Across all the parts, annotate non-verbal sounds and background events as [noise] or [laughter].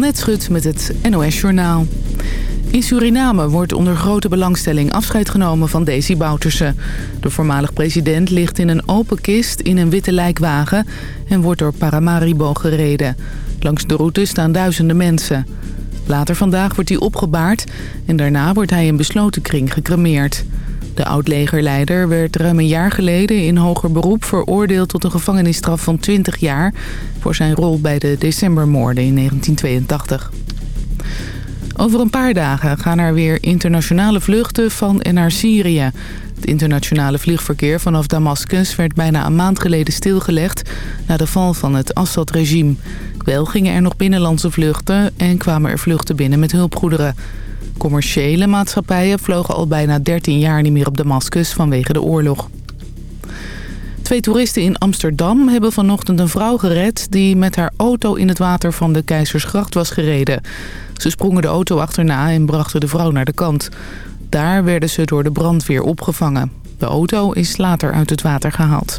Annette Schut met het NOS Journaal. In Suriname wordt onder grote belangstelling afscheid genomen van Desi Bouterse. De voormalig president ligt in een open kist in een witte lijkwagen... en wordt door Paramaribo gereden. Langs de route staan duizenden mensen. Later vandaag wordt hij opgebaard en daarna wordt hij in besloten kring gecremeerd. De oud-legerleider werd ruim een jaar geleden in hoger beroep veroordeeld tot een gevangenisstraf van 20 jaar... voor zijn rol bij de decembermoorden in 1982. Over een paar dagen gaan er weer internationale vluchten van en naar Syrië. Het internationale vliegverkeer vanaf Damascus werd bijna een maand geleden stilgelegd... na de val van het Assad-regime. Wel gingen er nog binnenlandse vluchten en kwamen er vluchten binnen met hulpgoederen. Commerciële maatschappijen vlogen al bijna 13 jaar niet meer op Damascus vanwege de oorlog. Twee toeristen in Amsterdam hebben vanochtend een vrouw gered... die met haar auto in het water van de Keizersgracht was gereden. Ze sprongen de auto achterna en brachten de vrouw naar de kant. Daar werden ze door de brandweer opgevangen. De auto is later uit het water gehaald.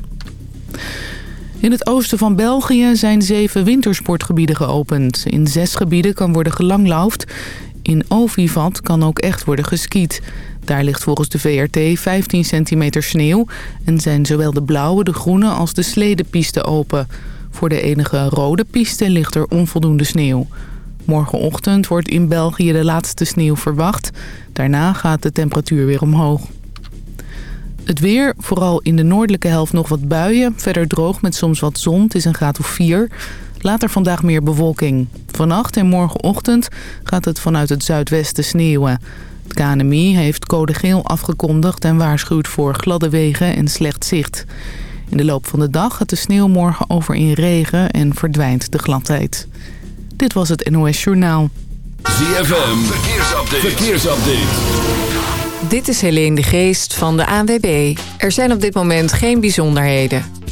In het oosten van België zijn zeven wintersportgebieden geopend. In zes gebieden kan worden gelanglaufd. In Ovivat kan ook echt worden geskiet. Daar ligt volgens de VRT 15 centimeter sneeuw... en zijn zowel de blauwe, de groene als de sledepiste open. Voor de enige rode piste ligt er onvoldoende sneeuw. Morgenochtend wordt in België de laatste sneeuw verwacht. Daarna gaat de temperatuur weer omhoog. Het weer, vooral in de noordelijke helft nog wat buien. Verder droog met soms wat zon, het is een graad of 4. Later vandaag meer bewolking. Vannacht en morgenochtend gaat het vanuit het zuidwesten sneeuwen. Het KNMI heeft code geel afgekondigd en waarschuwt voor gladde wegen en slecht zicht. In de loop van de dag gaat de sneeuw morgen over in regen en verdwijnt de gladheid. Dit was het NOS Journaal. ZFM, verkeersupdate. verkeersupdate. Dit is Helene de Geest van de ANWB. Er zijn op dit moment geen bijzonderheden.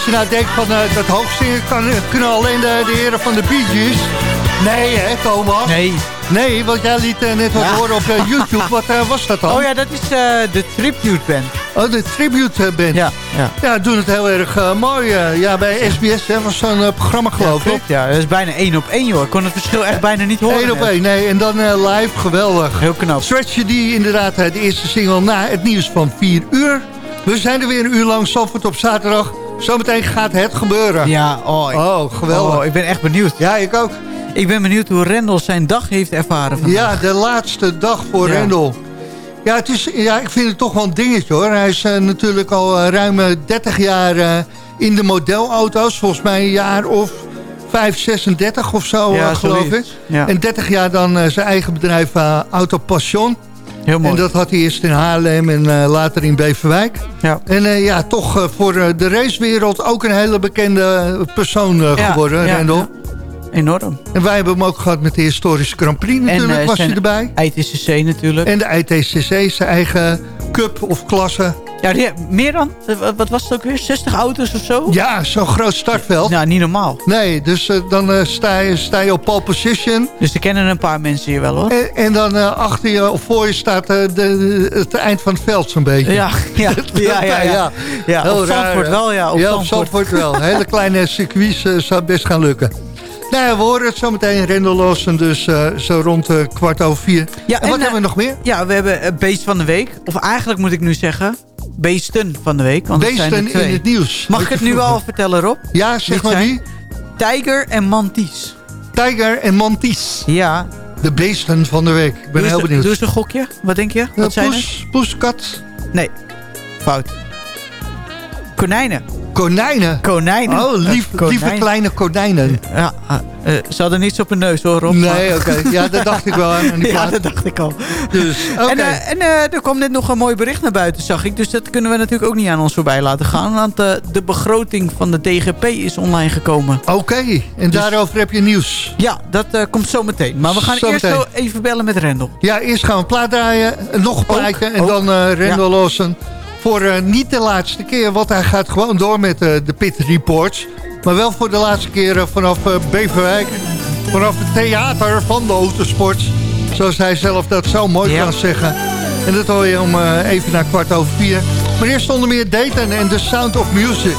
Als je nou denkt van uh, dat hoogzingen kan, kunnen alleen de, de heren van de Bee Gees. Nee hè, Thomas? Nee. Nee, want jij liet uh, net wat ja. horen op uh, YouTube. Wat was dat dan? Oh ja, dat is de Tribute Band. Oh, de Tribute Band. Ja, ja. ja doen het heel erg mooi. ja, bij SBS hè, was zo'n programma geloof ja, ik. Ja, dat is bijna één op één joh. Ik kon het verschil echt bijna niet horen. Eén op één, nee. En dan live, geweldig. Heel knap. die inderdaad, de eerste single na het nieuws van 4 uur. We zijn er weer een uur lang, Zandvoort op zaterdag. Zometeen gaat het gebeuren. Ja, oh, ik, oh geweldig. Oh, ik ben echt benieuwd. Ja, ik ook. Ik ben benieuwd hoe Rendel zijn dag heeft ervaren vandaag. Ja, de laatste dag voor ja. Rendel. Ja, het is, ja, ik vind het toch wel een dingetje hoor. Hij is uh, natuurlijk al uh, ruim 30 jaar uh, in de modelauto's. Volgens mij een jaar of 5, 36 of zo, ja, geloof ik. Ja. En 30 jaar dan zijn eigen bedrijf Auto Passion. Heel mooi. En dat had hij eerst in Haarlem en uh, later in Beverwijk. Ja. En uh, ja, toch uh, voor de racewereld ook een hele bekende persoon ja, geworden, ja, Rendel. Ja. Enorm. En wij hebben hem ook gehad met de historische Grand Prix natuurlijk, en, was hij erbij. ITCC natuurlijk. En de ITCC, zijn eigen cup of klasse. Ja, meer dan, wat was het ook weer, 60 auto's of zo? Ja, zo'n groot startveld. Nou, niet normaal. Nee, dus uh, dan uh, sta, je, sta je op pole position. Dus er kennen een paar mensen hier wel hoor. En, en dan uh, achter je of voor je staat de, het eind van het veld zo'n beetje. Ja, [laughs] ja, ja. ja, ja. ja. Op Zandvoort wel, ja. Op ja, op Zandvoort wel. Hele kleine circuits zou best gaan lukken. Nou ja, we horen het zo meteen Rendel Lawson, dus uh, zo rond uh, kwart over vier. Ja, en, en wat uh, hebben we nog meer? Ja, we hebben Beest van de Week. Of eigenlijk moet ik nu zeggen, Beesten van de Week. Want Beesten het zijn er in het nieuws. Mag ik het nu [laughs] al vertellen, Rob? Ja, zeg Dit maar wie? Tijger en Manties. Tijger en Manties. Ja. De beesten van de week. Ik ben heel benieuwd. Doe eens een gokje. Wat denk je? Wat zijn poes, poeskat. Nee. Fout. Konijnen. Konijnen? Konijnen. Oh, lief, lieve kleine konijnen. Ja, uh, ze hadden niets op hun neus hoor, Rob. Nee, oké. Okay. Ja, dat dacht ik wel. Aan [laughs] ja, dat dacht ik al. Dus, okay. En, uh, en uh, er kwam net nog een mooi bericht naar buiten, zag ik. Dus dat kunnen we natuurlijk ook niet aan ons voorbij laten gaan. Want de begroting van de DGP is online gekomen. Oké, okay. en dus, daarover heb je nieuws. Ja, dat komt zo meteen. Maar we gaan zo eerst meteen. zo even bellen met Rendel. Ja, eerst gaan we plaat draaien. Nog een plaatje. En ook. dan Rendel ja. Lawson voor uh, niet de laatste keer, want hij gaat gewoon door met uh, de Pit Reports. Maar wel voor de laatste keer uh, vanaf Beverwijk. Vanaf het theater van de autosport. Zoals hij zelf dat zo mooi kan zeggen. En dat hoor je om even na kwart over vier. Maar eerst onder meer Dayton en The Sound of Music.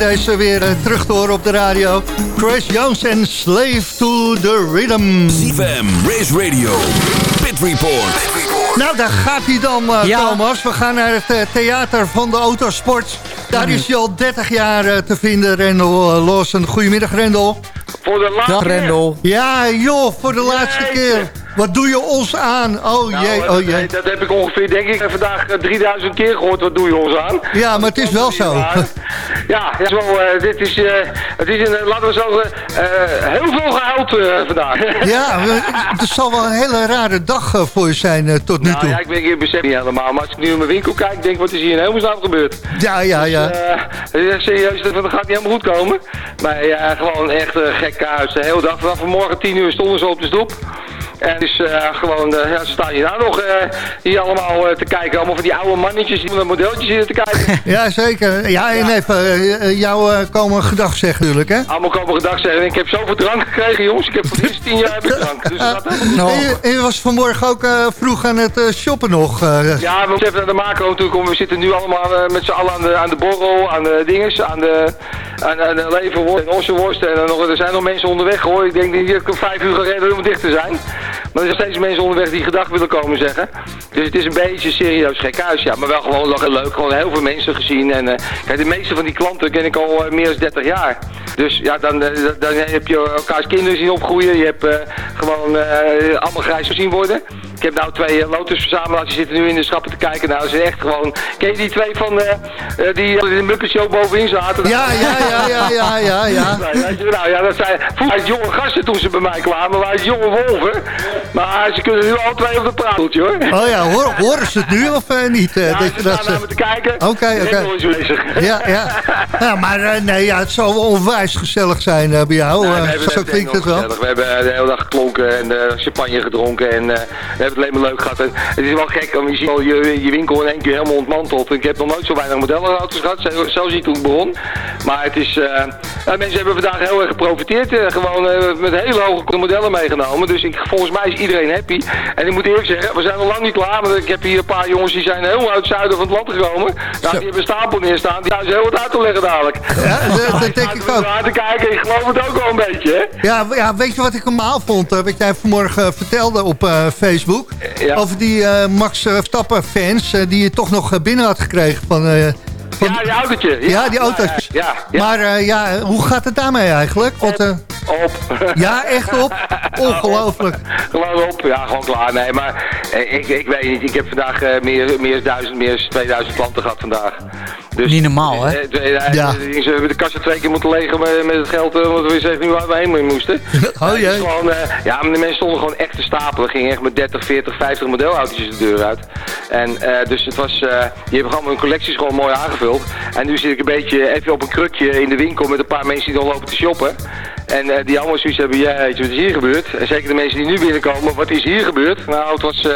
Deze weer uh, terug te horen op de radio. Chris Jones en Slave to the Rhythm. CFM, Race Radio, Pit Report. Nou, daar gaat hij dan, uh, ja. Thomas. We gaan naar het uh, theater van de autosport. Daar is hij al 30 jaar te vinden, Rendel Lawson. Goedemiddag, Rendel. Voor de laatste Dag, Rendel. Ja, joh, voor de laatste keer. Wat doe je ons aan? Oh nou, jee, oh jee. Dat heb ik ongeveer, denk ik, vandaag 3000 keer gehoord. Wat doe je ons aan? Ja, maar het is wel zo. [laughs] Ja, ja zo, uh, dit is, uh, het is een, laten we zeggen, uh, heel veel gehuild vandaag. [laughs] Ja, het zal wel een hele rare dag voor je zijn tot nu nou, toe. Ja, ik ben hier besef niet helemaal. Maar als ik nu in mijn winkel kijk, denk ik, wat is hier in hemelsnaam gebeurd? Ja, ja, ja. Dus, serieus, dat gaat niet helemaal goed komen. Maar ja, gewoon echt gekke huis. De hele dag, vanaf vanmorgen 10 uur stonden ze op de stoep. En dus gewoon, uh, ja, ze staan hier nou nog uh, hier allemaal te kijken. Allemaal van die oude mannetjes die met modelletjes hier te kijken. [laughs] ja, zeker. Ja, en even jou komen gedag zeggen natuurlijk, hè? Allemaal komen gedag zeggen. Ik heb zoveel drank gekregen, jongens. Ik heb voor de eerste tien jaar heb ik drank. Dus dat [laughs] en, je, was vanmorgen ook vroeg aan het shoppen nog. ja, we moeten even naar de macro natuurlijk. We zitten nu allemaal met z'n allen aan de, aan de borrel, aan de dinges, aan de, aan, aan de leverworst en ossenworst. En nog, er zijn nog mensen onderweg, hoor. Ik denk dat ik vijf uur ga redden om dicht te zijn. Maar er zijn steeds mensen onderweg die gedag willen komen zeggen. Dus het is een beetje serieus gek huis, ja. Maar wel gewoon leuk. Gewoon heel veel mensen gezien. En uh, kijk, de meeste van die klanten ken ik al uh, meer dan 30 jaar. Dus ja, dan, uh, dan heb je elkaars kinderen zien opgroeien. Je hebt gewoon allemaal grijs gezien worden. Ik heb nou twee uh, Lotus-verzamelaars, die zitten nu in de schappen te kijken. Nou, ze zijn echt gewoon... Ken je die twee van uh, die in de Muppet Show bovenin zaten? Ja, ja, ja, ja, ja, ja. ja. [laughs] nou, nou ja, dat zijn vroeger jonge gasten toen ze bij mij kwamen, waren jonge wolven. Maar ze kunnen nu al twee op de praatje hoor. Oh ja, hoor, horen ze het nu of niet? ja, dat ze staan naar me te kijken. Oké, okay, oké. Okay. Ja, ja. ja, [laughs] maar nee, ja, het zal onwijs gezellig zijn bij jou. Nee, we zo klinkt het wel. We hebben de hele dag geklonken en champagne gedronken en hebben het alleen maar leuk gehad. En het is wel gek, want je ziet al je, je winkel in één keer helemaal ontmanteld. Ik heb nog nooit zo weinig modellenauto's gehad, zo zie ik toen ik begon. Maar het is, uh, mensen hebben vandaag heel erg geprofiteerd. Uh, gewoon met hele hoge modellen meegenomen. Dus ik, volgens mij is iedereen happy. En ik moet eerlijk zeggen, we zijn nog lang niet klaar. Want ik heb hier een paar jongens die zijn heel uit het zuiden van het land gekomen. Nou, die hebben stapel neerstaan. Die zijn heel wat uit te leggen dadelijk. Ja, dat, dat denk ik ook. te kijken, ik geloof het ook wel een beetje. Hè? Ja, ja, weet je wat ik normaal vond? wat jij vanmorgen vertelde op Facebook. Ja. Over die Max Verstappen fans die je toch nog binnen had gekregen van ja, die autootje. Ja, die autootjes. Ja, ja, Maar ja, hoe gaat het daarmee eigenlijk? Want, op. Ja, echt op? [laughs] Ongelooflijk. Gewoon op, ja, gewoon klaar. Nee, maar eh, ik, ik weet niet. Ik heb vandaag meer, meer dan duizend, meer 2000 klanten gehad vandaag. Dus, niet normaal, hè? ja. Ze hebben de kassa twee keer moeten legen met, met het geld, want we zeggen nu waar we heen moesten. [laughs] Oh jee. Gewoon, ja, maar de mensen stonden gewoon echt te stapelen. Gingen echt met 30, 40, 50 modelautootjes de deur uit. En dus het was, die hebben gewoon hun collecties gewoon mooi aangevuld. En nu zit ik een beetje even op een krukje in de winkel met een paar mensen die nog lopen te shoppen. En uh, die allemaal zoiets hebben, ja, weet je, wat is hier gebeurd? En zeker de mensen die nu binnenkomen, wat is hier gebeurd? Nou, het was... Uh,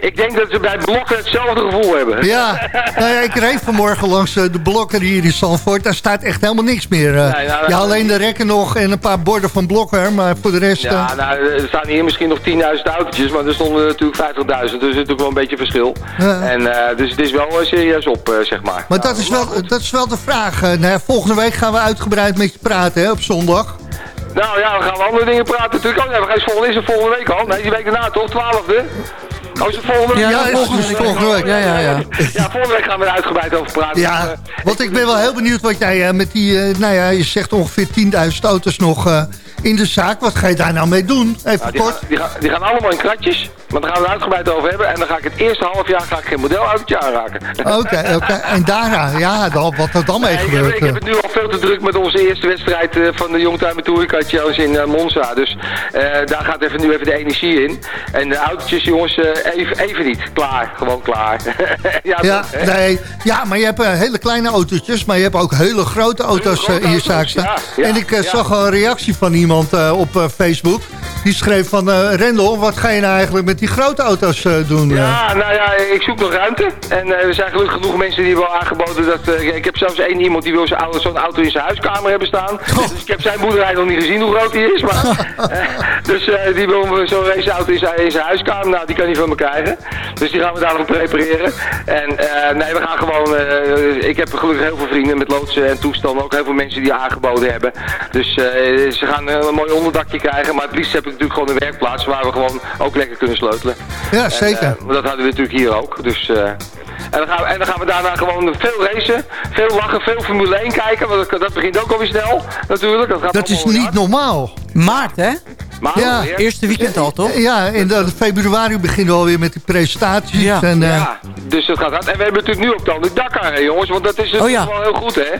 ik denk dat ze bij blokken hetzelfde gevoel hebben. Ja, nou ja ik reed vanmorgen langs uh, de blokken hier in Zandvoort. Daar staat echt helemaal niks meer. Nee, nou, ja, alleen de rekken nog en een paar borden van blokken, maar voor de rest... Ja, nou, er staan hier misschien nog 10.000 autootjes, maar er stonden natuurlijk 50.000. Dus er is natuurlijk wel een beetje verschil. Ja. En, dus het is wel serieus op, zeg maar. Maar dat, is wel, dat is wel de vraag. nou, volgende week gaan we uitgebreid met je praten hè, op zondag. Nou ja, we gaan we andere dingen praten natuurlijk. Oh, ja, we gaan volgende, is volgende week al? Nee, die week daarna toch? Twaalfde? Oh, is het volgende week? Ja, ja volgende, week. volgende week. Ja, ja, ja. ja, volgende week gaan we er uitgebreid over praten. Ja, uh, want ik ben wel heel benieuwd wat jij uh, met die, uh, nou ja, je zegt ongeveer 10.000 auto's nog in de zaak. Wat ga je daar nou mee doen? Even nou, die kort. Gaan, die, gaan, die, gaan, allemaal in kratjes. Maar daar gaan we het uitgebreid over hebben. En dan ga ik het eerste half jaar ga ik geen modelautootje aanraken. Oké, oké. En daarna, ja, dan, wat er dan mee nee, gebeurt. Ik, ik, heb het nu al veel te druk met onze eerste wedstrijd uh, van de Youngtimer Tour Challenge in uh, Monza. Dus uh, daar gaat even, nu even de energie in. En de autootjes, jongens, even, even niet. Klaar, gewoon klaar. [laughs] ja, ja, nee, ja, maar je hebt hele kleine autootjes, maar je hebt ook hele grote auto's in je zaak staan. Ja, ja, en ik zag een reactie van iemand op Facebook. Die schreef van, Rendel, wat ga je nou eigenlijk met die grote auto's uh, doen? Ja, uh. nou ja, ik zoek nog ruimte. En uh, er zijn gelukkig genoeg mensen die hebben aangeboden dat... ik heb zelfs één iemand die wil zo'n auto, in zijn huiskamer hebben staan. Oh. Dus ik heb zijn boerderij nog niet gezien hoe groot die is. Maar, [laughs] dus die wil zo'n raceauto in zijn, in zijn huiskamer. Nou, die kan hij van me krijgen. Dus die gaan we daar nog prepareren. En nee, we gaan gewoon... ik heb gelukkig heel veel vrienden met loodsen en toestanden. Ook heel veel mensen die aangeboden hebben. Dus ze gaan een mooi onderdakje krijgen. Maar het liefst heb ik natuurlijk gewoon een werkplaats waar we gewoon ook lekker kunnen sleutelen. Ja, zeker. En, uh, dat hadden we natuurlijk hier ook. Dus, uh, en, dan gaan we, en dan gaan we daarna gewoon veel racen, veel lachen, veel Formule 1 kijken. Want dat, dat begint ook alweer snel, natuurlijk. Dat, gaat dat is niet normaal. Maart, hè? Maar ja, eerste weekend al, toch? Ja, in de februari beginnen we alweer met die presentaties. Ja, en, uh... ja dus dat gaat hard. En we hebben natuurlijk nu op dan de Dakar, hè, jongens. Want dat is oh, ja. wel heel goed, hè?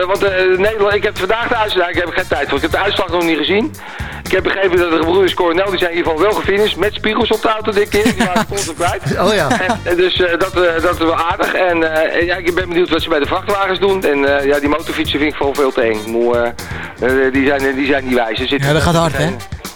Uh, want uh, Nederland, ik heb vandaag de uitslag, ik heb geen tijd voor. Ik heb de uitslag nog niet gezien. Ik heb begrepen dat de gebroeders Coronel, die zijn in ieder geval wel gefinished. Met spiegels op de auto dit keer. Die waren constant [laughs] kwijt. Oh ja. En, dus dat, dat is wel aardig. En ja, ik ben benieuwd wat ze bij de vrachtwagens doen. En ja, die motorfietsen vind ik vooral veel te eng. Moe, die, zijn, die zijn niet wijs. Ja, dat gaat hard, hè?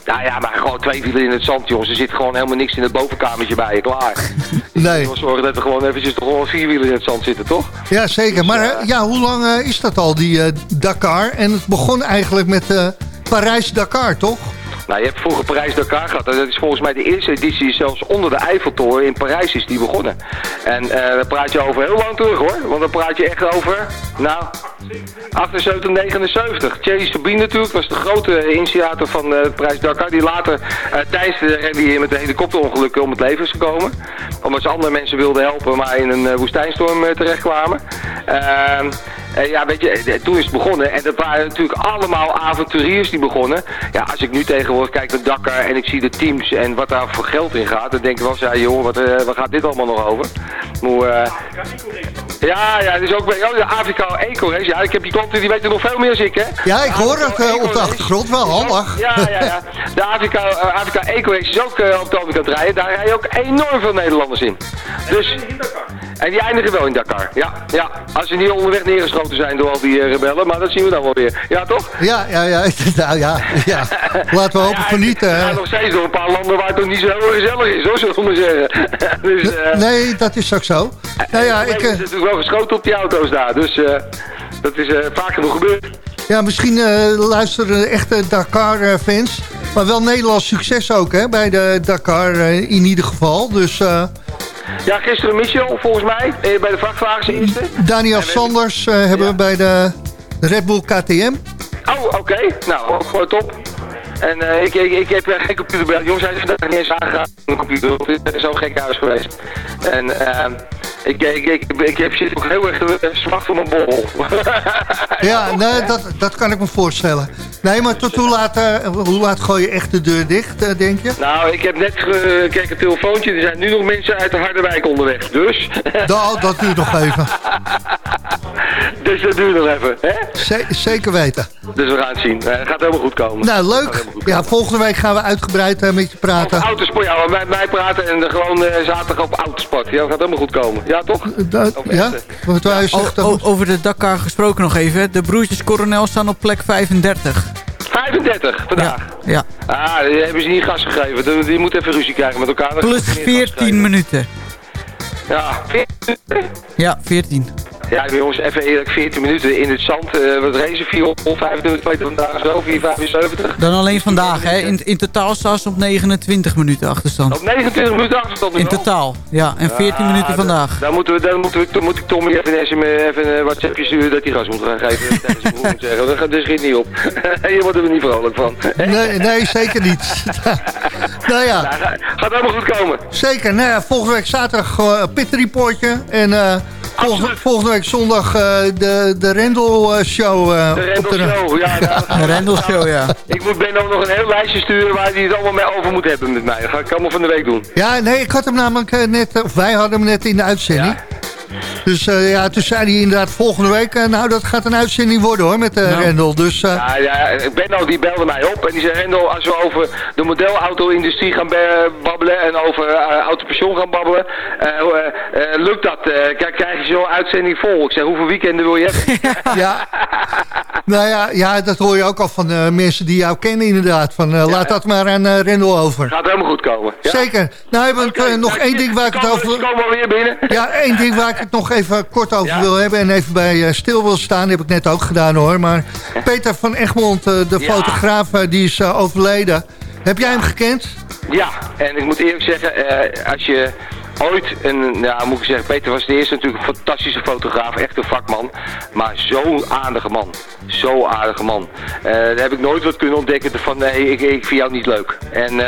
Nou ja, maar gewoon twee wielen in het zand, jongens. Er zit gewoon helemaal niks in het bovenkamertje bij je, klaar. [laughs] Nee. We zorgen dat er gewoon eventjes toch gewoon vier wielen in het zand zitten, toch? Ja, zeker. Dus, maar ja, hoe lang is dat al, die Dakar? En het begon eigenlijk met Parijs-Dakar, toch? Nou, je hebt vroeger Parijs-Dakar gehad. Dat is volgens mij de eerste editie zelfs onder de Eiffeltoren in Parijs is die begonnen. En uh, daar praat je over heel lang terug hoor. Want dan praat je echt over, nou, 78, 79. Thierry Sabine natuurlijk was de grote initiator van uh, Parijs-Dakar. Die later tijdens de rally met een helikopterongeluk om het leven is gekomen. Omdat ze andere mensen wilden helpen, maar in een woestijnstorm terechtkwamen. En ja, weet je, toen is het begonnen. En dat waren natuurlijk allemaal avonturiers die begonnen. Ja, als ik nu tegenwoordig kijk naar Dakar en ik zie de teams en wat daar voor geld in gaat, dan denk ik wel, ja, joh, wat, uh, wat gaat dit allemaal nog over? Hoe, ja, ja, dus ook bij oh, de Afrika Eco Race. Ja, ik heb die klanten, die weten nog veel meer als ik, hè? Ja, ik hoor het op de achtergrond wel handig. Ja, ja, ja. De Afrika, Afrika Eco Race is ook op de overkant rijden. Daar rijden ook enorm veel Nederlanders in. Dus, en die eindigen wel in Dakar. Ja, ja. Als ze niet onderweg neergeschoten zijn door al die rebellen, maar dat zien we dan wel weer. Ja, toch? Ja, ja, ja. [laughs] Nou, ja, ja. [laughs] Laten we hopen van niet. Uh... Ja, nog steeds door een paar landen waar het toch niet zo heel gezellig is, hoor, zullen we maar zeggen. [laughs] dus, uh... Nee, dat is ook zo. Nou ja, ik... is natuurlijk wel geschoten op die auto's daar, dus uh, dat is vaak genoeg gebeurd. Ja, misschien luisteren echte Dakar-fans. Maar wel Nederlands succes ook, hè, bij de Dakar in ieder geval. Dus... Ja, gisteren Michel, volgens mij, bij de vrachtwagens eerste. Daniel Sanders uh, hebben we bij de Red Bull KTM. Oh, oké. Okay. Nou, gewoon top. En uh, ik, ik, ik, heb geen computer bij. Jongens, hij is vandaag niet eens aangegaan. Een computer. Het is zo'n gek huis geweest. En uh, ik, ik, ik, ik, heb zit ook heel erg zwart voor mijn bol. [laughs] ja, nee, dat, dat kan ik me voorstellen. Nee, maar tot hoe laat, uh, hoe laat gooi je echt de deur dicht, denk je? Nou, ik heb net gekeken een telefoontje. Er zijn nu nog mensen uit de Harderwijk onderweg. Dus... dat, dat duurt nog even. [laughs] dus dat duurt nog even, hè? zeker weten. Dus we gaan het zien. Het gaat helemaal goed komen. Nou, leuk. Ja, volgende week gaan we uitgebreid met je praten. Over autosport, ja, mij praten en gewoon zaterdag op autosport. Ja, dat gaat helemaal goed komen. Ja, toch? Da ja? Wat wij zegt, over de Dakar gesproken nog even. De broertjes Coronel staan op plek 35. 35 vandaag? Ja. ja. Ah, die hebben ze niet gas gegeven. Die moeten even ruzie krijgen met elkaar. Plus 14 minuten. Ja, 14 Ja, 14. Ja, jongens, even eerlijk, 14 minuten in het zand. Uh, wat racen 425 meter vandaag zo, 475. Dan alleen vandaag, hè? In, in totaal staan ze op 29 minuten achterstand. Op 29 minuten achterstand In totaal, ja. En 14 ja, minuten vandaag. Dan, moeten we, dan moeten we, dan moet ik Tommy even, even, even een WhatsAppje sturen dat hij gas moet gaan geven. [laughs] tegen zijn broer moet zeggen. Dat gaat dus schiet niet op. [laughs] Hier worden we niet vrolijk van. [laughs] nee, nee, zeker niet. nou ja. Nou, gaat helemaal goed komen. Zeker. Nou ja, volgende week zaterdag uh, pit reportje. En... Uh, Volgende, volgende, week zondag uh, de, de Rendel Show. Uh, de Rendel Show, ja. de [laughs] Rendel Show, ja. Ik moet Ben ook nog een heel lijstje sturen waar hij het allemaal mee over moet hebben met mij. Dat ga ik allemaal van de week doen. Ja, nee, ik had hem namelijk net, of wij hadden hem net in de uitzending. Ja. Dus uh, ja, toen zei hij inderdaad volgende week... Uh, nou, dat gaat een uitzending worden hoor, met uh, nou. Rendel. Dus, ja, ja, Benno die belde mij op en die zei... Rendel, als we over de modelauto-industrie gaan babbelen... en over autopension gaan babbelen... lukt dat? krijg je zo'n uitzending vol? Ik zeg, hoeveel weekenden wil je hebben? [laughs] ja, nou ja, ja, dat hoor je ook al van mensen die jou kennen inderdaad. Van, ja, laat dat maar aan Rendel over. Gaat helemaal goed komen. Ja? Zeker. Nou, hebben we okay, nog één ding waar ik het over... Kom maar weer binnen. Ja, één ding waar ik het nog even kort over wil hebben... en even bij uh, stil wil staan, heb ik net ook gedaan hoor. Maar Peter van Egmond, uh, de fotograaf, uh, die is overleden. Heb jij hem gekend? Ja, en ik moet eerlijk zeggen, als je ooit een, ja, moet ik zeggen, Peter was de eerste natuurlijk een fantastische fotograaf, echt een vakman. Maar zo'n aardige man. Zo aardige man. Uh, daar heb ik nooit wat kunnen ontdekken van nee, ik, ik vind jou niet leuk. En uh,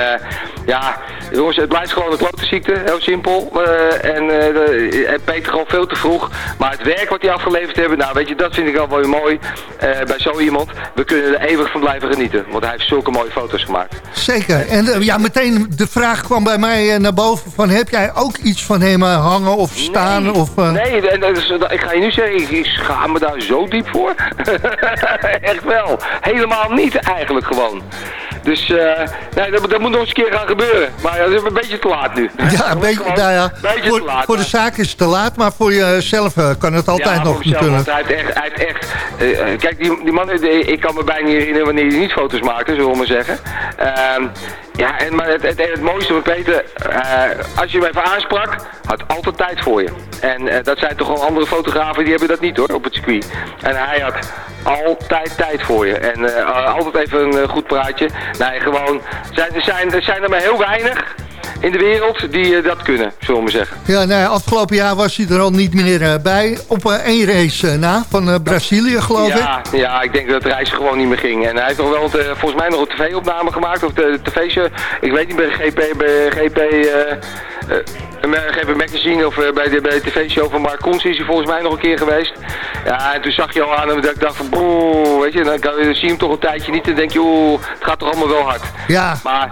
ja, jongens, het blijft gewoon een klote ziekte, heel simpel. Uh, en Peter gewoon veel te vroeg. Maar het werk wat hij afgeleverd hebben, nou weet je, dat vind ik al wel mooi bij zo iemand. We kunnen er eeuwig van blijven genieten, want hij heeft zulke mooie foto's gemaakt. Zeker. En ja, meteen de vraag kwam bij mij naar boven van heb jij ook iets van hem hangen of staan? Nee, of, uh... nee ik ga je nu zeggen, ik, ik schaam me daar zo diep voor. [laughs] Echt wel. Helemaal niet eigenlijk gewoon. Dus uh, nee, dat, dat, moet nog eens een keer gaan gebeuren. Maar ja, dat is een beetje te laat nu. [laughs] Ja, een beetje, nou ja, beetje voor, te laat, voor de zaak is het te laat, maar voor jezelf kan het altijd ja, nog natuurlijk. Hij heeft echt, hij echt uh, kijk, die, die man, ik kan me bijna niet herinneren wanneer hij niet foto's maakte, zullen we maar zeggen. Ehm, ja, en, maar het, het, het, mooiste van Peter, als je hem even aansprak, had altijd tijd voor je. En dat zijn toch wel andere fotografen, die hebben dat niet hoor, op het circuit. En hij had altijd tijd voor je. En altijd even een goed praatje. Nee, gewoon, zijn, zijn, er zijn er maar heel weinig in de wereld die uh, dat kunnen, zullen we zeggen. Ja, nou afgelopen jaar was hij er al niet meer uh, bij. Op uh, één race na, van Brazilië geloof ja, ik. Ja, ik denk dat het reis gewoon niet meer ging. En hij heeft nog wel, volgens mij nog een tv-opname gemaakt. Of de, de tv-show, ik weet niet, bij GP, bij GP Geven Magazine of bij de, bij de tv-show van Mark Koens is hij volgens mij nog een keer geweest. Ja, en toen zag je al aan hem dat ik dacht van, boe, weet je, dan, kan, zie je hem toch een tijdje niet en denk je, oeh, het gaat toch allemaal wel hard. Ja. Maar,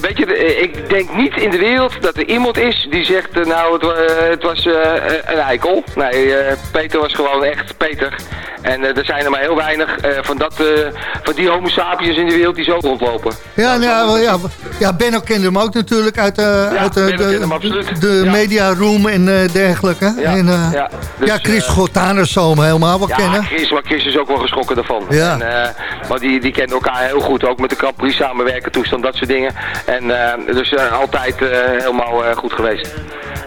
weet je, ik denk niet in de wereld dat er iemand is die zegt, nou, het, het was een eikel. Nee, Peter was gewoon echt Peter. En er zijn er maar heel weinig van, dat, van die homo sapiens in de wereld die zo rondlopen. Ja, nou, ja, ja, Benno kende hem ook natuurlijk uit, uh, uit uh, de, de ja. media room en uh, dergelijke. Ja, en, ja, dus, ja, Chris Gotanus zal hem helemaal wel ja, kennen. Chris, maar Chris is ook wel geschrokken daarvan. Ja. En, maar die, die kennen elkaar heel goed, ook met de Capri samenwerken, toestand, dat soort dingen. En dus altijd helemaal goed geweest.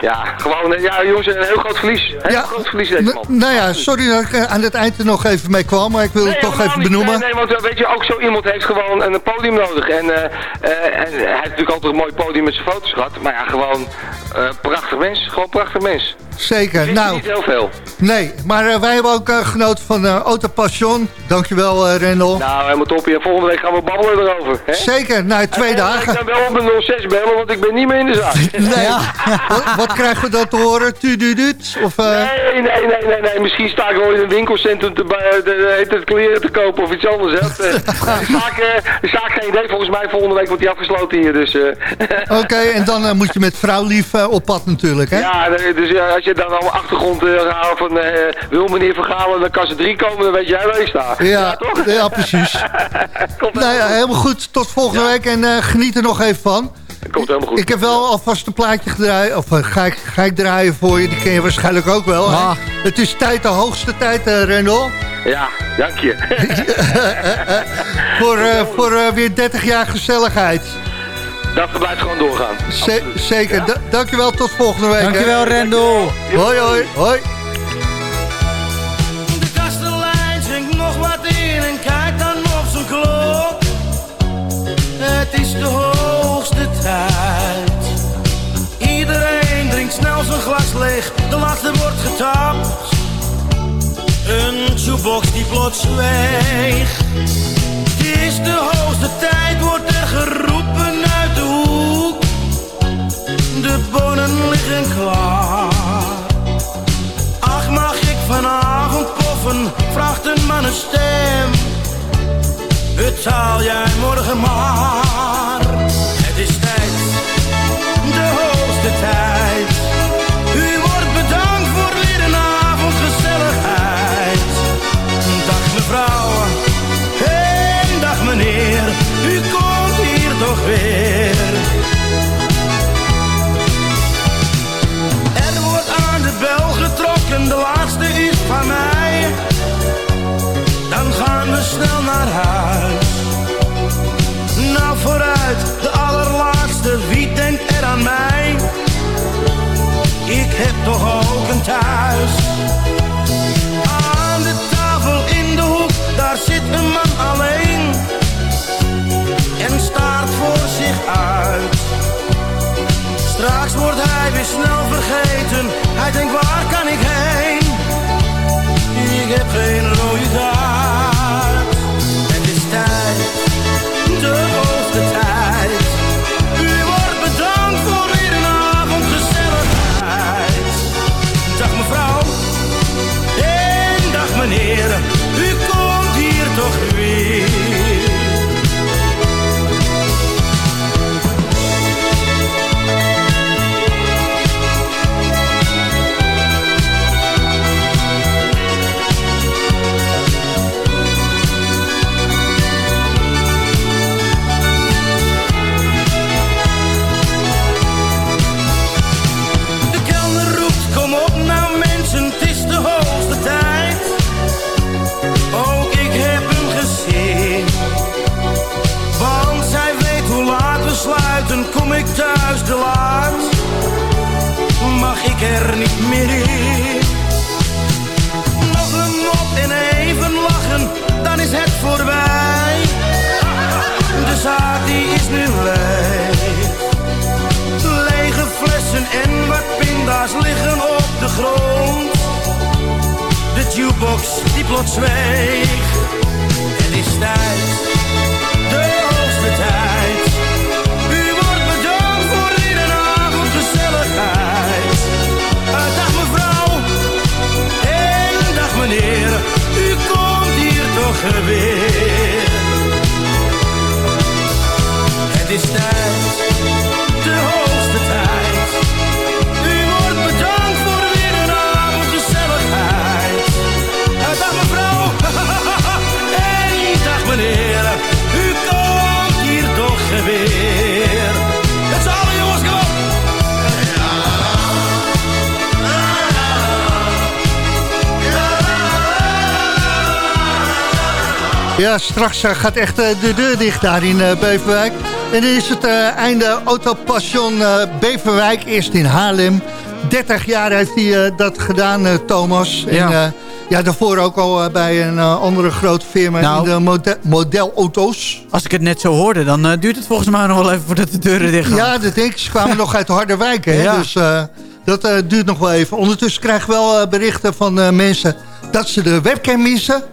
Ja, gewoon, ja jongens, een heel groot verlies. Heel ja, groot verlies deze man. Nou ja, sorry dat ik aan het eind er nog even mee kwam, maar ik wil nee, het toch even benoemen. Nee, nee, want weet je, ook zo iemand heeft gewoon een podium nodig. En, uh, uh, en hij heeft natuurlijk altijd een mooi podium met zijn foto's gehad. Maar ja, gewoon uh, prachtig mens. Gewoon prachtig mens. Zeker. Nou, niet heel veel. Nee, maar wij hebben ook genoten van Auto Passion. Dankjewel, Rendel. Nou, helemaal top. En volgende week gaan we babbelen erover. Hè? Zeker, nou, twee en, dagen. Ik kan wel op een 06 bellen, want ik ben niet meer in de zaak. [laughs] nee. [laughs] wat, wat krijgen we dan te horen? Tududut? Of, nee, nee, nee, nee, nee. Misschien sta ik wel in een winkelcentrum te, de, de, de, kleren te kopen of iets anders. Hè. de, zaak, de zaak geen idee. Volgens mij volgende week wordt die afgesloten hier. Dus, uh. Oké, okay, en dan uh, moet je met vrouwlief uh, op pad natuurlijk, hè? Ja, dus als je dan al achtergrond gaat van wil meneer Vergalen dan kan ze drie komen, dan weet jij waar je staat. Ja, ja, toch? ja precies. [laughs] nou ja, helemaal goed. Tot volgende ja. week en geniet er nog even van. Komt helemaal goed. Ik heb wel alvast een plaatje gedraaid, of ga ik, ga ik draaien voor je, die ken je waarschijnlijk ook wel. Ah. Het is tijd, de hoogste tijd, uh, Rendel. Ja, dank je. [laughs] [laughs] voor uh, voor uh, weer 30 jaar gezelligheid. Dat blijft gewoon doorgaan. Z zeker. Ja? Dankjewel, tot volgende week. Dankjewel, Rendel. Hoi, hoi, hoi. De kastelein schenkt nog wat in en kijkt dan op zijn klok. Het is de hoogste tijd. Iedereen drinkt snel zijn glas leeg, de laatste wordt getapt. Een jukebox die plots zweeg. Het is de hoogste tijd, wordt er geroepen. De bonen liggen klaar. Ach, mag ik vanavond poffen, vraagt een man een stem. Betaal jij morgen maar. Snel vergeten. Hij denkt waar kan ik heen? Ik heb geen Mag ik er niet meer in. Nog een mop en even lachen, dan is het voorbij. De zaak die is nu leeg. Lege flessen en wat pinda's liggen op de grond. De jukebox die plots zweeg. Het is tijd, geweer. Het is tijd, Ja, straks eh, gaat echt eh, de deur dicht daar in eh, Beverwijk. En dan is het einde Autopassion Beverwijk, eerst in Haarlem. 30 jaar heeft hij dat gedaan, Thomas. En, Ja. eh, ja, daarvoor ook al bij een andere grote firma Nou. in de mode modelauto's. Als ik het net zo hoorde, dan duurt het volgens mij nog wel even voordat de deuren dicht gaan. Ja, dat denk ik. Ze kwamen [laughs] nog uit Harderwijk, hè? Ja. Dus dat duurt nog wel even. Ondertussen krijgen we wel berichten van mensen dat ze de webcam missen.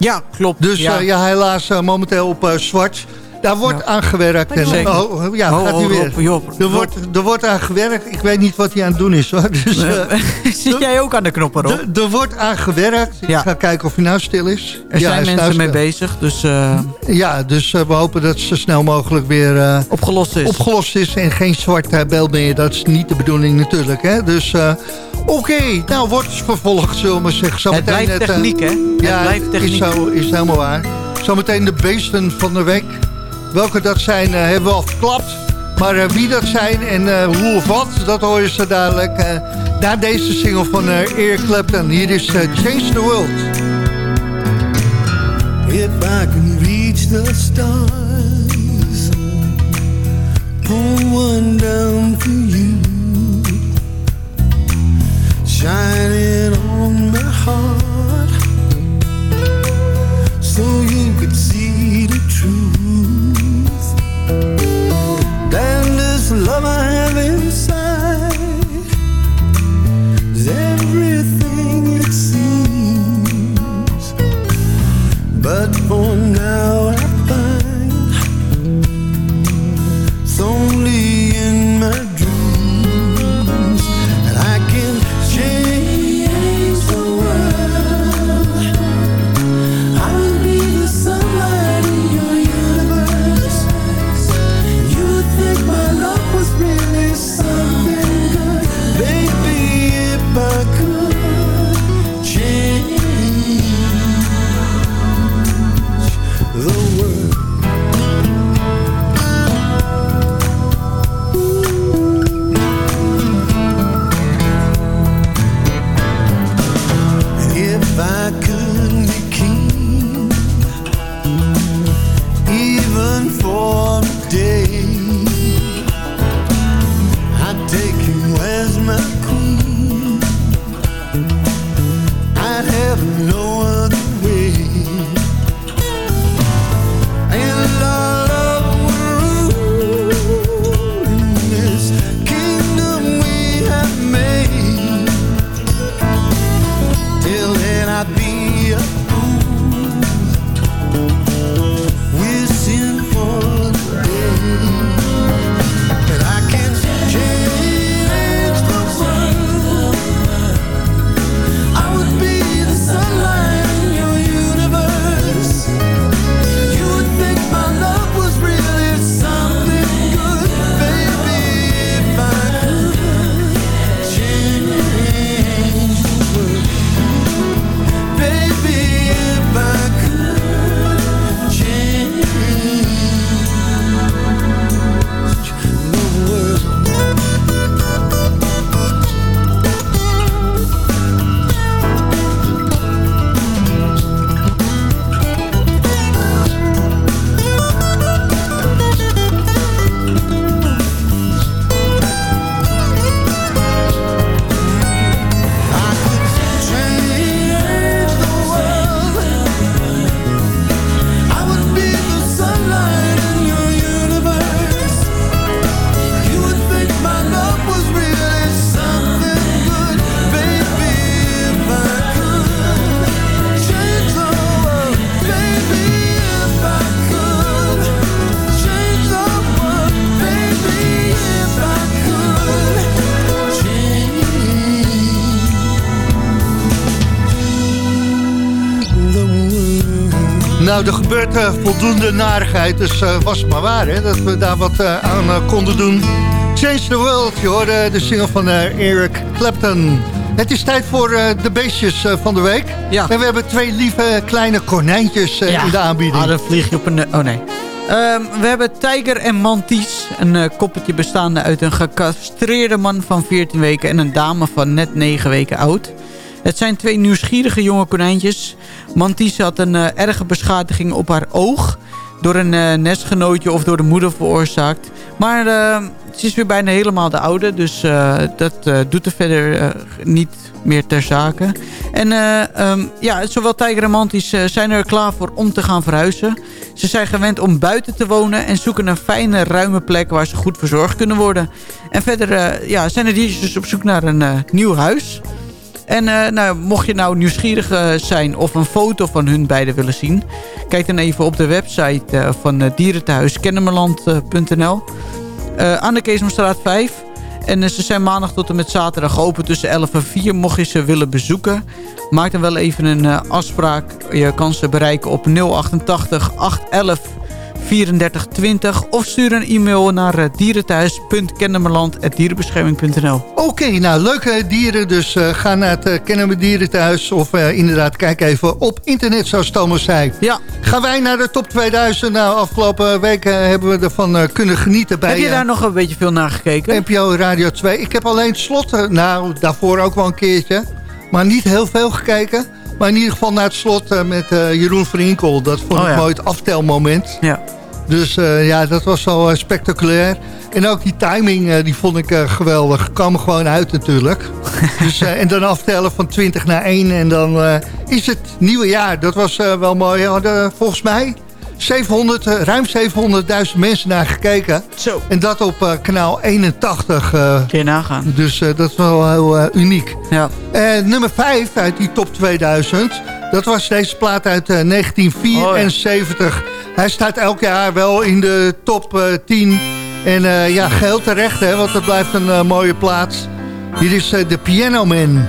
Ja, klopt. Dus ja. ja, ja helaas eh, momenteel op eh, zwart. Daar wordt Ja. aan gewerkt. En, Zeker. oh, ja, Oh, gaat oh, nu weer. Rob, Job, Er wordt, er wordt aan gewerkt. Ik weet niet wat hij aan het doen is. Hoor. [laughs] Dus, eh, [laughs] Zit jij ook aan de knoppen, Rob? er- wordt aan gewerkt. Ik ga kijken of hij nou stil is. Er zijn is mensen nou mee bezig, dus eh, Ja, dus eh, we hopen dat het zo snel mogelijk weer eh, opgelost is. opgelost is. En geen zwart eh, beeld meer. Dat is niet de bedoeling natuurlijk. Hè? Dus eh, oké, nou wordt het vervolgd zullen we zeggen. het Zometeen blijft eh, techniek, hè? Het Ja, blijft is, techniek. zo, is helemaal waar. Zometeen de beesten van de week. Welke dat zijn, eh, hebben we al. Maar eh, wie dat zijn en eh, hoe of wat, dat hoor je zo dadelijk. na deze single van Eric Clapton. Hier is Change the World. If I can reach the stars, pull one down for you, shining on my heart, so you could see the truth. This love I have inside is everything it seems. But for now I find It's only no Nou, er gebeurt uh, voldoende narigheid, dus uh, was het maar waar hè, dat we daar wat uh, aan konden doen. Change the World, je hoorde de single van Eric Clapton. Het is tijd voor de beestjes van de week. Ja. En we hebben twee lieve kleine konijntjes ja. in de aanbieding. Ah, dan vlieg je op een... Oh nee. Um, we hebben Tijger en Manties. Een koppeltje bestaande uit een gecastreerde man van 14 weken... en een dame van net 9 weken oud. Het zijn twee nieuwsgierige jonge konijntjes. Manties had een uh, erge beschadiging op haar oog... door een uh, nestgenootje of door de moeder veroorzaakt. Maar ze is weer bijna helemaal de oude... dus dat doet er verder niet meer ter zake. En um, ja, zowel Tijger en Manties zijn er klaar voor om te gaan verhuizen... Ze zijn gewend om buiten te wonen en zoeken een fijne, ruime plek waar ze goed verzorgd kunnen worden. En verder ja, zijn de diertjes dus op zoek naar een nieuw huis. En uh, nou, mocht je nou nieuwsgierig zijn of een foto van hun beiden willen zien... kijk dan even op de website van dierenthuiskennemerland.nl. aan de Keesomstraat 5... En ze zijn maandag tot en met zaterdag open tussen 11 en 4. Mocht je ze willen bezoeken, maak dan wel even een afspraak. Je kan ze bereiken op 088 811 3420 of stuur een e-mail naar uh, dierenthuis.kennemerland.dierenbescherming.nl Oké, nou leuke dieren, dus uh, ga naar het uh, Kennemer Dierenthuis of inderdaad kijk even op internet zoals Thomas zei. Ja. Gaan wij naar de top 2000? Nou, afgelopen weken hebben we ervan kunnen genieten bij... Heb je daar nog een beetje veel naar gekeken? NPO Radio 2. Ik heb alleen slot, nou daarvoor ook wel een keertje, maar niet heel veel gekeken. Maar in ieder geval naar het slot met Jeroen Verinkel. Dat vond oh, ik ja. mooi het aftelmoment. Ja. Dus uh, ja, dat was wel uh, spectaculair. En ook die timing, uh, die vond ik geweldig. Kwam gewoon uit natuurlijk. [laughs] dus, en dan aftellen van 20 naar 1 en dan is het nieuwe jaar. Dat was wel mooi. Volgens mij 700, ruim 700.000 mensen naar gekeken. Zo. En dat op kanaal 81. Kun je nagaan. Dus dat is wel heel uniek. Ja. nummer 5 uit die top 2000... Dat was deze plaat uit 1974. Hij staat elk jaar wel in de top uh, 10. En uh, ja, geheel terecht, hè, want het blijft een mooie plaats. Hier is de Piano Man.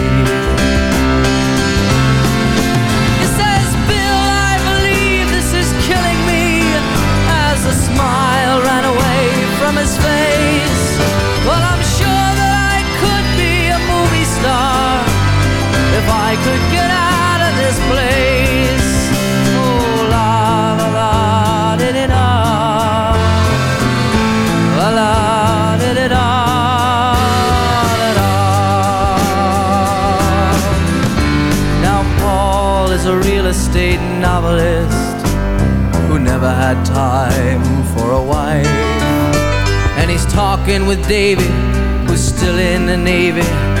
could get out of this place. Oh, la la la, did it all. La la, did it all, it all. Now, Paul is a real estate novelist who never had time for a wife. And he's talking with David, who's still in the Navy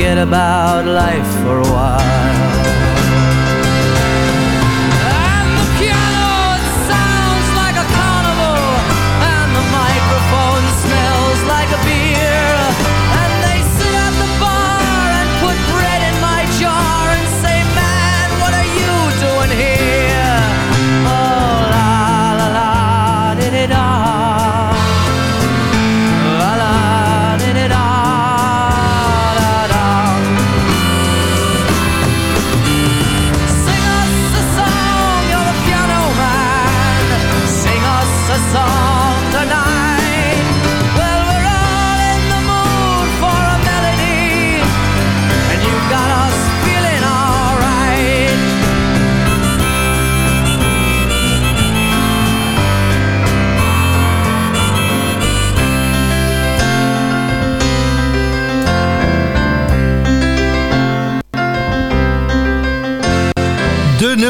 forget about life for a while.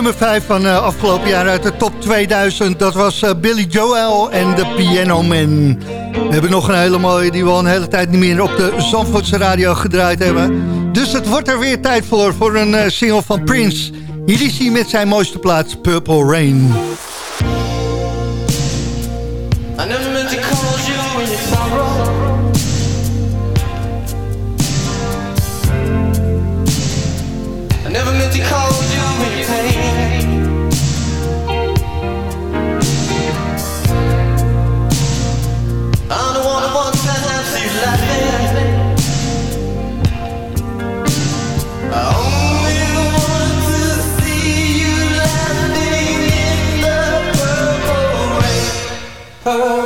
nummer 5 van eh, afgelopen jaar uit de top 2000. Dat was eh, Billy Joel en de Piano Man. We hebben nog een hele mooie die we al een hele tijd niet meer op de Zandvoortse radio gedraaid hebben. Dus het wordt er weer tijd voor, voor een eh, single van Prince. Hier is hij met zijn mooiste plaats, Purple Rain. I never meant to call Her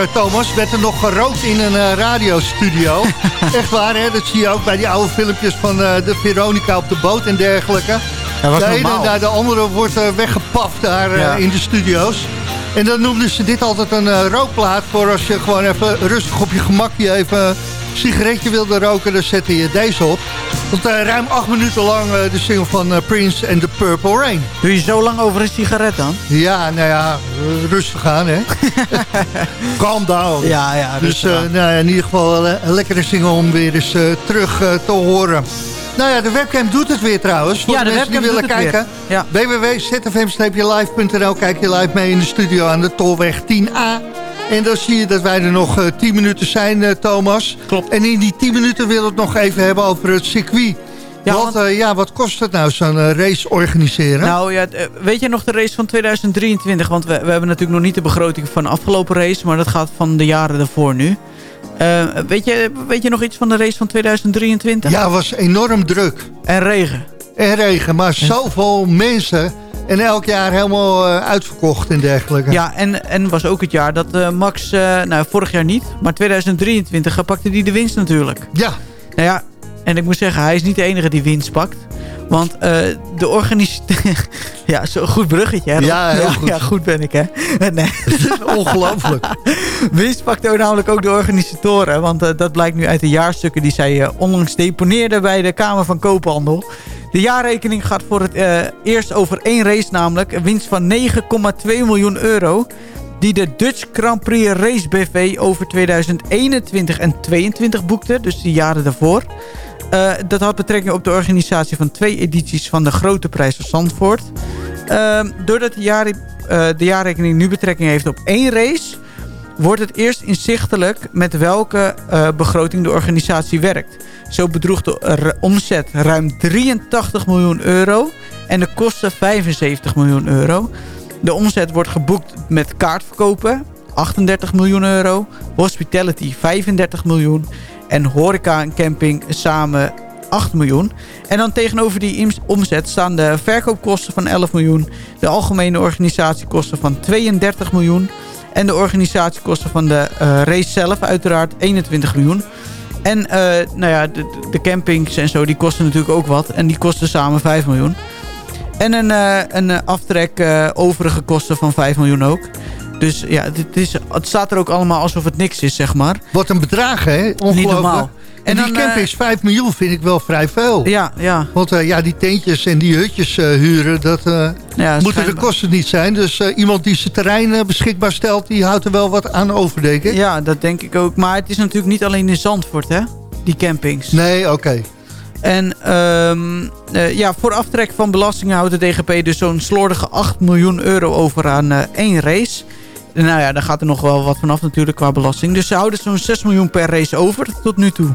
eh, Thomas, werd er nog gerookt in een eh, radiostudio. [laughs] Echt waar, hè? Dat zie je ook bij die oude filmpjes van eh, de Veronica op de boot en dergelijke. Dat de ene normaal. naar de andere wordt weggepaft daar Ja. in de studio's. En dan noemden ze dit altijd een rookplaat voor als je gewoon even rustig op je gemakje even een sigaretje wilde roken. Dan zette je deze op. Want eh, ruim acht minuten lang eh, de single van eh, Prince en The Purple Rain. Doe je zo lang over een sigaret dan? Ja, nou ja, rustig aan, hè. [laughs] Calm down. Ja, ja. Dus nou ja, in ieder geval een, een lekkere single om weer eens terug te horen. Nou ja, de webcam doet het weer trouwens. Voor Ja, de, de mensen die willen kijken. Ja. www.zfm-live.nl Kijk je live mee in de studio aan de Tolweg 10A. En dan zie je dat wij er nog eh, 10 minuten zijn, eh, Thomas. Klopt. En in die 10 minuten willen we het nog even hebben over het circuit. Ja, Want, want- eh, ja, wat kost het nou, zo'n eh, race organiseren? Nou ja, eh, weet je nog de race van 2023? Want we, we hebben natuurlijk nog niet de begroting van de afgelopen race, maar dat gaat van de jaren daarvoor nu. Eh, weet, je, weet je nog iets van de race van 2023? ja, het was enorm druk. En regen. En regen, maar zoveel mensen. En elk jaar helemaal eh, uitverkocht en dergelijke. Ja, en, en was ook het jaar dat eh, Max, eh, nou vorig jaar niet, maar 2023 pakte hij de winst natuurlijk. Ja, Nou ja, en ik moet zeggen, hij is niet de enige die winst pakt. Want eh, de organisatie... [laughs] ja, zo'n goed bruggetje, hè? Ja, heel goed. Ja, goed ben ik, hè? [laughs] Nee. [laughs] ongelooflijk. Winst pakt ook namelijk ook de organisatoren. Want eh, dat blijkt nu uit de jaarstukken die zij eh, onlangs deponeerden bij de Kamer van Koophandel. De jaarrekening gaat voor het eerst over één race namelijk. Een winst van 9,2 miljoen euro. Die de Dutch Grand Prix Race BV over 2021 en 2022 boekte. Dus die jaren daarvoor. Eh, dat had betrekking op de organisatie van twee edities van de Grote Prijs van Zandvoort. Ehm, doordat de, jaar, eh, de jaarrekening nu betrekking heeft op één race... wordt het eerst inzichtelijk met welke eh, begroting de organisatie werkt. Zo bedroeg de omzet ruim 83 miljoen euro en de kosten 75 miljoen euro. De omzet wordt geboekt met kaartverkopen, 38 miljoen euro. Hospitality, 35 miljoen. En horeca en camping samen 8 miljoen. En dan tegenover die omzet staan de verkoopkosten van 11 miljoen. De algemene organisatiekosten van 32 miljoen. En de organisatiekosten van de eh, race zelf uiteraard 21 miljoen. En eh, nou ja, de, de campings en zo, die kosten natuurlijk ook wat. En die kosten samen 5 miljoen. En een, eh, een eh, aftrek eh, overige kosten van 5 miljoen ook. Dus ja, het, is, het staat er ook allemaal alsof het niks is, zeg maar. Wat een bedrag, hè? Ongelooflijk. Niet normaal. En, En die dan, campings, eh, 5 miljoen vind ik wel vrij veel. Ja, ja. Want ja, die tentjes en die hutjes huren, dat ja moeten de kosten niet zijn. Dus iemand die zijn terrein beschikbaar stelt, die houdt er wel wat aan over, denk ik. Ja, dat denk ik ook. Maar het is natuurlijk niet alleen in Zandvoort, hè? Die campings. Nee, oké. En ehm, eh, ja, voor aftrek van belastingen houdt de DGP dus zo'n slordige 8 miljoen euro over aan eh, één race. Nou ja, daar gaat er nog wel wat vanaf natuurlijk qua belasting. Dus ze houden zo'n 6 miljoen per race over tot nu toe.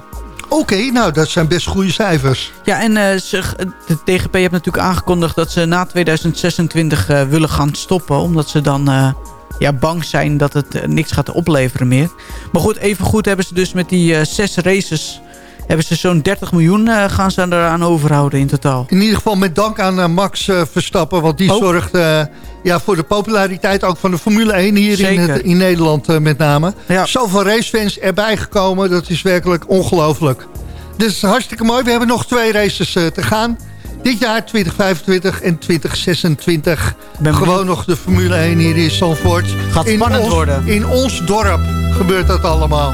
Oké, nou, dat zijn best goede cijfers. Ja, en eh, ze, de DGP heeft natuurlijk aangekondigd dat ze na 2026 eh, willen gaan stoppen. Omdat ze dan ja, bang zijn dat het niks gaat opleveren meer. Maar goed, even goed hebben ze dus met die zes races... hebben ze zo'n 30 miljoen eh, gaan ze eraan overhouden in totaal. In ieder geval met dank aan eh, Max eh, Verstappen. Want die Ook. zorgt ja, voor de populariteit ook van de Formule 1 hier in, het- in Nederland met name. Ja. Zoveel racefans erbij gekomen. Dat is werkelijk ongelooflijk. Dus hartstikke mooi. We hebben nog twee races te gaan. Dit jaar 2025 en 2026. Ben Gewoon nog de Formule 1 hier in Zandvoort. Gaat in spannend ons, worden. In ons dorp gebeurt dat allemaal.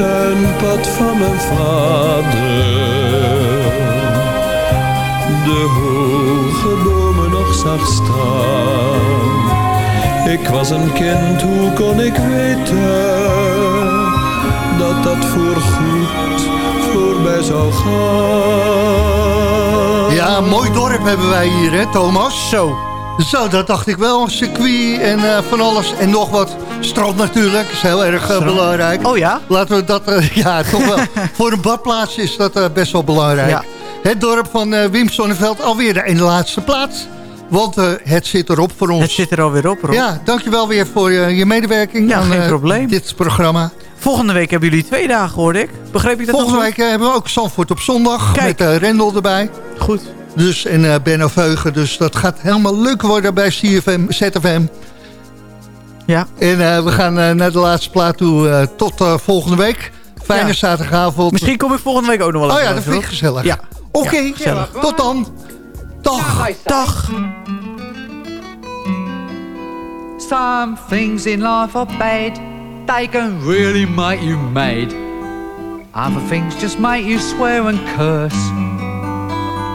tuinpad van mijn vader de hoge bomen nog zag staan. Ik was een kind, hoe kon ik weten dat dat voorgoed voorbij zou gaan? Ja, mooi dorp hebben wij hier, hè Thomas? Zo. Zo, dat dacht ik wel. Circuit en eh, van alles en nog wat. Strand natuurlijk, is heel erg eh, belangrijk. Oh ja? Laten we dat, eh, [laughs] ja, toch wel. Voor een badplaats is dat best wel belangrijk. Ja. Het dorp van Wim Sonneveld alweer de ene laatste plaats. Want het zit erop voor ons. Het zit er alweer op, Rob. Ja, dankjewel weer voor je medewerking Ja, aan geen probleem. dit programma. Volgende week hebben jullie twee dagen, hoorde ik. Begreep ik dat Volgende week hebben we ook Zandvoort op zondag Kijk. met Rendel erbij. goed? Dus, en eh Benno Veugen. Dus dat gaat helemaal leuk worden bij CFM, ZFM. Ja. En eh, we gaan eh, naar de laatste plaat toe. eh, tot volgende week. Fijne Ja. zaterdagavond. Misschien kom ik volgende week ook nog wel Oh ja, dat vind ik gezellig. Ja. Oké, Ja, gezellig. tot dan. Dag. Dag. Some things in life are bad, they can really make you mad. Other things just make you swear and curse.